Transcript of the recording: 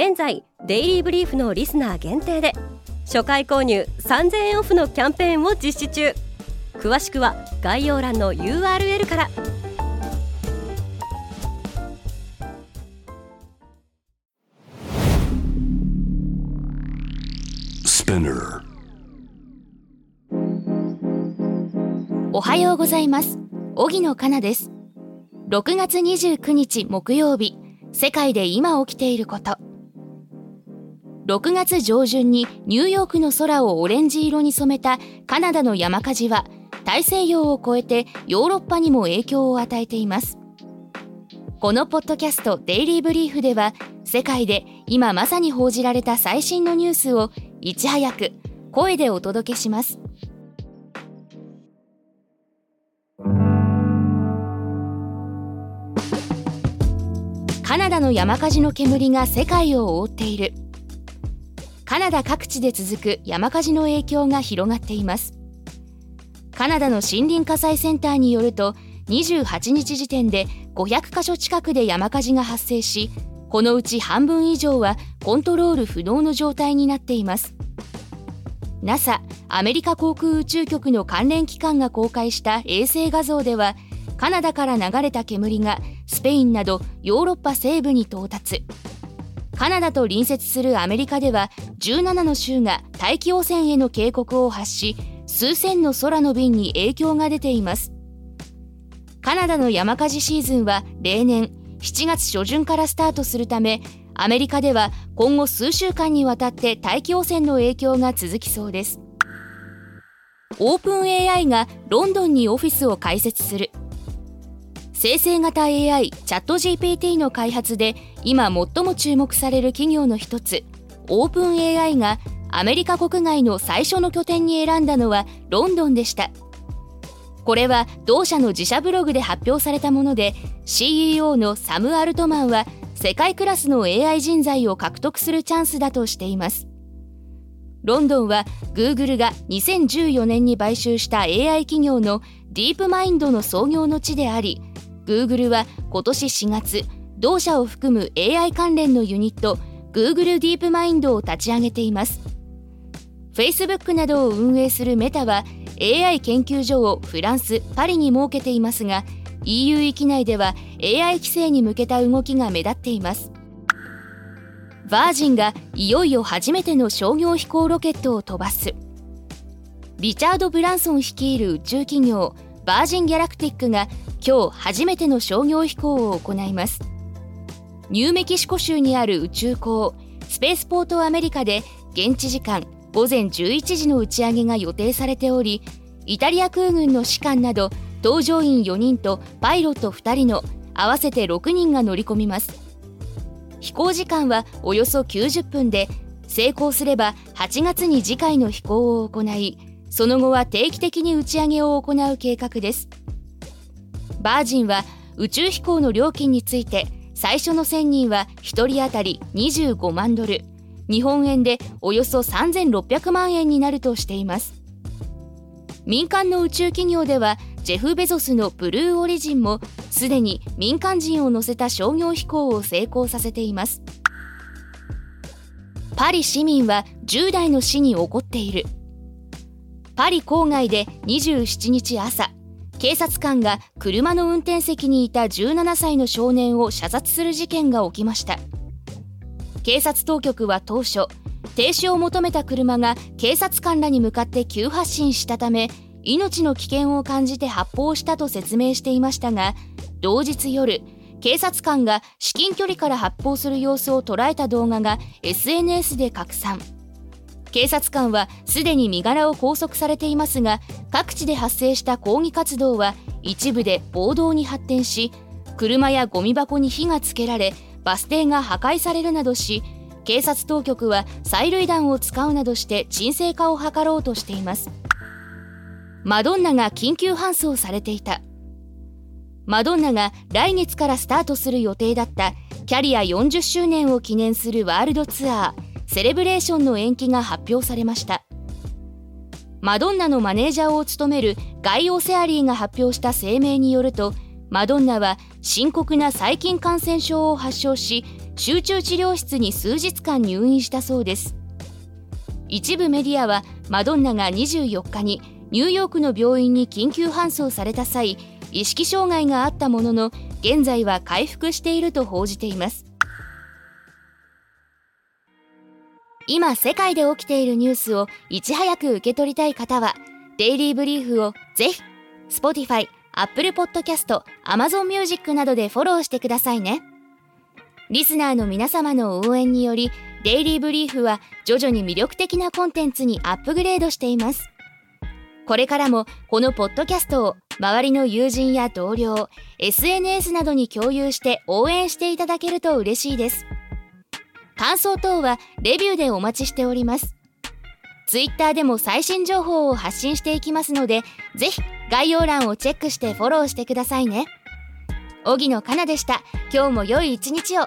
現在デイリーブリーフのリスナー限定で初回購入3000円オフのキャンペーンを実施中。詳しくは概要欄の URL から。おはようございます。荻野かなです。6月29日木曜日世界で今起きていること6月上旬にニューヨークの空をオレンジ色に染めたカナダの山火事は大西洋を越えてヨーロッパにも影響を与えています。このポッドキャストデイリーブリーフでは世界で今まさに報じられた最新のニュースをいち早く声でお届けします。カナダの山火事の煙が世界を覆っている。カナダ各地で続く山火事の影響が広がっています。カナダの森林火災センターによると28日時点で500カ所近くで山火事が発生しこのうち半分以上はコントロール不能の状態になっています。NASA アメリカ航空宇宙局の関連機関が公開した衛星画像ではカナダから流れた煙がスペインなどヨーロッパ西部に到達。カナダと隣接するアメリカでは17の州が大気汚染への警告を発し数千の空の便に影響が出ています。カナダの山火事シーズンは例年7月初旬からスタートするためアメリカでは今後数週間にわたって大気汚染の影響が続きそうです。オープン AI がロンドンにオフィスを開設する。生成型 AI チャット GPT の開発で今最も注目される企業の一つ。オープン AI がアメリカ国外の最初の拠点に選んだのはロンドンでした。これは同社の自社ブログで発表されたもので CEO のサム・アルトマンは世界クラスの AI 人材を獲得するチャンスだとしています。ロンドンは Google が2014年に買収した AI 企業のディープマインドの創業の地であり Google は今年4月同社を含む AI 関連のユニット Google ディープマインドを立ち上げています。Facebook などを運営するメタは AI 研究所をフランス・パリに設けていますが EU 域内では AI 規制に向けた動きが目立っています。バージンがいよいよ初めての商業飛行ロケットを飛ばす。リチャード・ブランソン率いる宇宙企業バージン・ギャラクティックが今日初めての商業飛行を行います。ニューメキシコ州にある宇宙港スペースポートアメリカで現地時間午前11時の打ち上げが予定されておりイタリア空軍の士官など搭乗員4人とパイロット2人の合わせて6人が乗り込みます。飛行時間はおよそ90分で成功すれば8月に次回の飛行を行いその後は定期的に打ち上げを行う計画です。バージンは宇宙飛行の料金について最初の1000人は1人当たり25万ドル。日本円でおよそ3600万円になるとしています。民間の宇宙企業ではジェフ・ベゾスのブルーオリジンもすでに民間人を乗せた商業飛行を成功させています。パリ市民は10代の死に怒っている。パリ郊外で27日朝警察官が車の運転席にいた17歳の少年を射殺する事件が起きました。警察当局は当初停止を求めた車が警察官らに向かって急発進したため命の危険を感じて発砲したと説明していましたが同日夜警察官が至近距離から発砲する様子を捉えた動画が SNS で拡散。警察官はすでに身柄を拘束されていますが各地で発生した抗議活動は一部で暴動に発展し車やゴミ箱に火がつけられバス停が破壊されるなどし警察当局は催涙弾を使うなどして沈静化を図ろうとしています。マドンナが緊急搬送されていた。マドンナが来月からスタートする予定だったキャリア40周年を記念するワールドツアー。セレブレーションの延期が発表されました。マドンナのマネージャーを務めるガイ・オセアリーが発表した声明によるとマドンナは深刻な細菌感染症を発症し集中治療室に数日間入院したそうです。一部メディアはマドンナが24日にニューヨークの病院に緊急搬送された際意識障害があったものの現在は回復していると報じています。今世界で起きているニュースをいち早く受け取りたい方はデイリーブリーフをぜひ Spotify、Apple Podcast、Amazon Music などでフォローしてくださいね。リスナーの皆様の応援によりデイリーブリーフは徐々に魅力的なコンテンツにアップグレードしています。これからもこのポッドキャストを周りの友人や同僚 SNS などに共有して応援していただけると嬉しいです。感想等はレビューでお待ちしております。Twitter でも最新情報を発信していきますので、ぜひ概要欄をチェックしてフォローしてくださいね。荻野かなでした。今日も良い一日を。